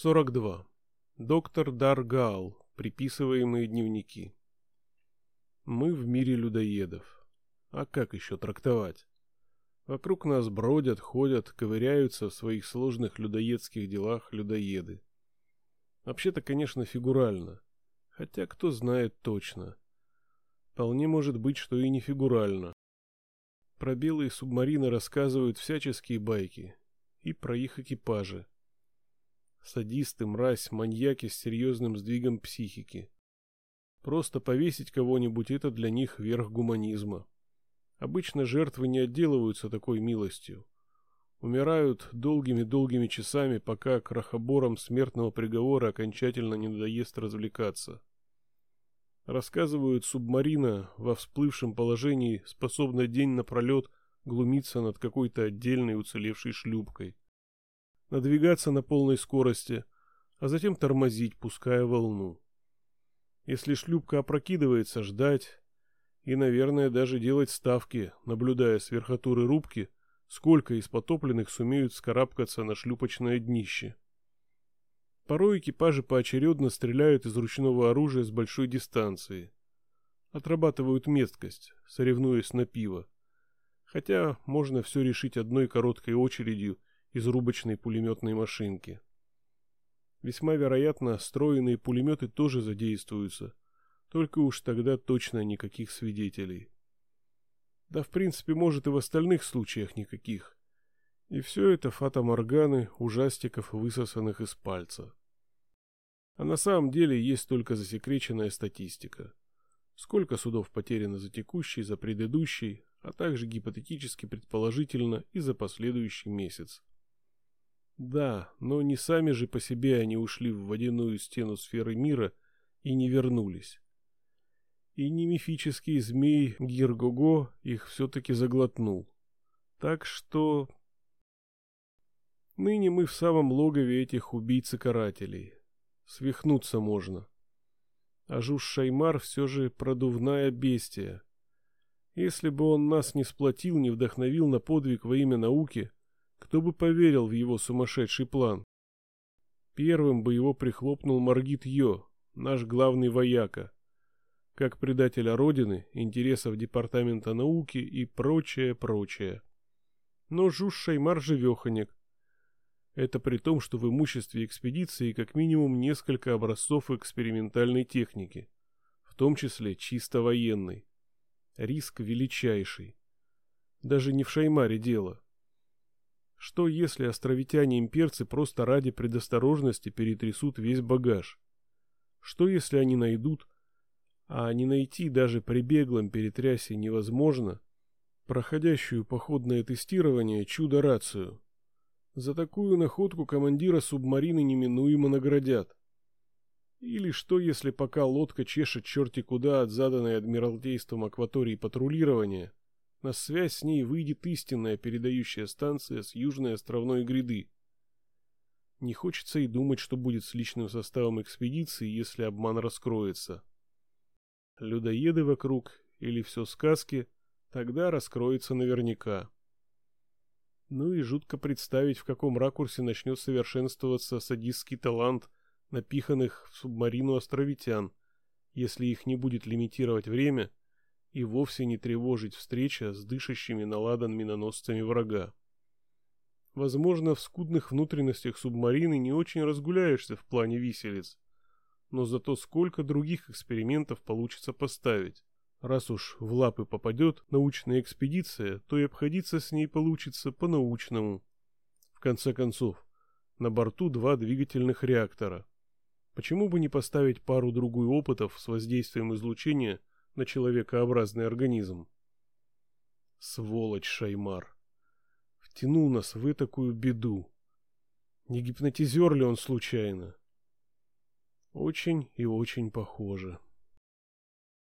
42. Доктор Даргал. Приписываемые дневники. Мы в мире людоедов. А как еще трактовать? Вокруг нас бродят, ходят, ковыряются в своих сложных людоедских делах людоеды. Вообще-то, конечно, фигурально. Хотя кто знает точно. Вполне может быть, что и не фигурально. Про белые субмарины рассказывают всяческие байки. И про их экипажи. Садисты, мразь, маньяки с серьезным сдвигом психики. Просто повесить кого-нибудь – это для них верх гуманизма. Обычно жертвы не отделываются такой милостью. Умирают долгими-долгими часами, пока крохоборам смертного приговора окончательно не надоест развлекаться. Рассказывают, субмарина во всплывшем положении способна день напролет глумиться над какой-то отдельной уцелевшей шлюпкой – надвигаться на полной скорости, а затем тормозить, пуская волну. Если шлюпка опрокидывается, ждать и, наверное, даже делать ставки, наблюдая с верхотуры рубки, сколько из потопленных сумеют скарабкаться на шлюпочное днище. Порой экипажи поочередно стреляют из ручного оружия с большой дистанции. Отрабатывают меткость, соревнуясь на пиво. Хотя можно все решить одной короткой очередью из рубочной пулеметной машинки. Весьма вероятно, стройные пулеметы тоже задействуются, только уж тогда точно никаких свидетелей. Да, в принципе, может и в остальных случаях никаких. И все это фатоморганы ужастиков, высосанных из пальца. А на самом деле есть только засекреченная статистика. Сколько судов потеряно за текущий, за предыдущий, а также гипотетически предположительно и за последующий месяц. Да, но не сами же по себе они ушли в водяную стену сферы мира и не вернулись. И не мифический змей Гиргого их все-таки заглотнул. Так что... Ныне мы в самом логове этих убийц и карателей. Свихнуться можно. А Жуж Шаймар все же продувная бестия. Если бы он нас не сплотил, не вдохновил на подвиг во имя науки, кто бы поверил в его сумасшедший план? Первым бы его прихлопнул Маргит Йо, наш главный вояка, как предателя Родины, интересов Департамента науки и прочее, прочее. Но Жуж Шаймар живеханик. Это при том, что в имуществе экспедиции как минимум несколько образцов экспериментальной техники, в том числе чисто военной. Риск величайший. Даже не в Шаймаре дело. Что если островитяне-имперцы просто ради предосторожности перетрясут весь багаж? Что если они найдут, а не найти даже при беглом перетрясе невозможно, проходящую походное тестирование чудо-рацию? За такую находку командира субмарины неминуемо наградят. Или что, если пока лодка чешет черти куда от заданной Адмиралтейством акватории патрулирования, на связь с ней выйдет истинная передающая станция с южной островной гряды. Не хочется и думать, что будет с личным составом экспедиции, если обман раскроется. Людоеды вокруг или все сказки, тогда раскроется наверняка. Ну и жутко представить, в каком ракурсе начнет совершенствоваться садистский талант напиханных в субмарину островитян, если их не будет лимитировать время и вовсе не тревожить встреча с дышащими на ладан миноносцами врага. Возможно, в скудных внутренностях субмарины не очень разгуляешься в плане виселиц, но зато сколько других экспериментов получится поставить. Раз уж в лапы попадет научная экспедиция, то и обходиться с ней получится по-научному. В конце концов, на борту два двигательных реактора. Почему бы не поставить пару-другую опытов с воздействием излучения на человекообразный организм. Сволочь Шаймар. Втянул нас в такую беду. Не гипнотизер ли он случайно? Очень и очень похоже.